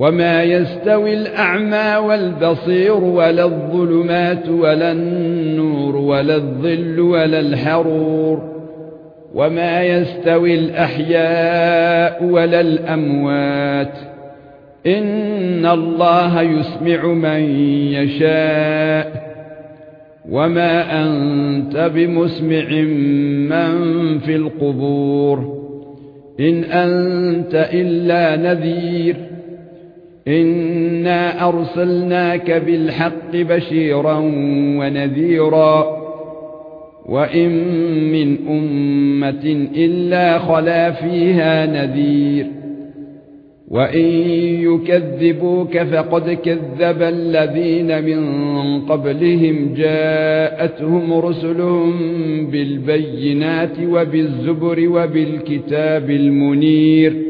وما يستوي الأعمى والبصير ولا الظلمات ولا النور ولا الظل ولا الحرور وما يستوي الأحياء ولا الأموات إن الله يسمع من يشاء وما أنت بمسمع من في القبور إن أنت إلا نذير إنا ارسلناك بالحق بشيرا ونذيرا وان من امه الا خلا فيها نذير وان يكذبوك فقد كذب الذين من قبلهم جاءتهم رسلهم بالبينات وبالزبر وبالكتاب المنير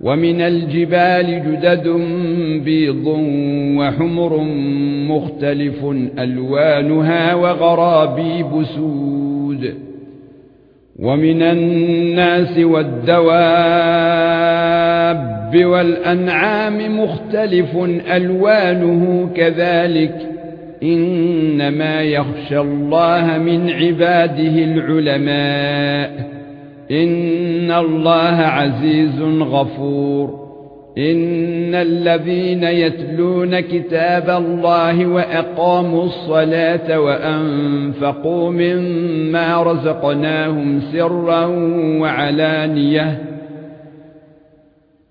وَمِنَ الْجِبَالِ جُدَدٌ بِيضٌ وَحُمْرٌ مُخْتَلِفٌ أَلْوَانُهَا وَغَرَابِيبُ سُودٌ. وَمِنَ النَّاسِ وَالدَّوَابِّ وَالْأَنْعَامِ مُخْتَلِفٌ أَلْوَانُهُ كَذَلِكَ. إِنَّمَا يَخْشَى اللَّهَ مِنْ عِبَادِهِ الْعُلَمَاءُ. ان الله عزيز غفور ان الذين يتلون كتاب الله واقاموا الصلاه وانفقوا مما رزقناهم سرا وعلانيه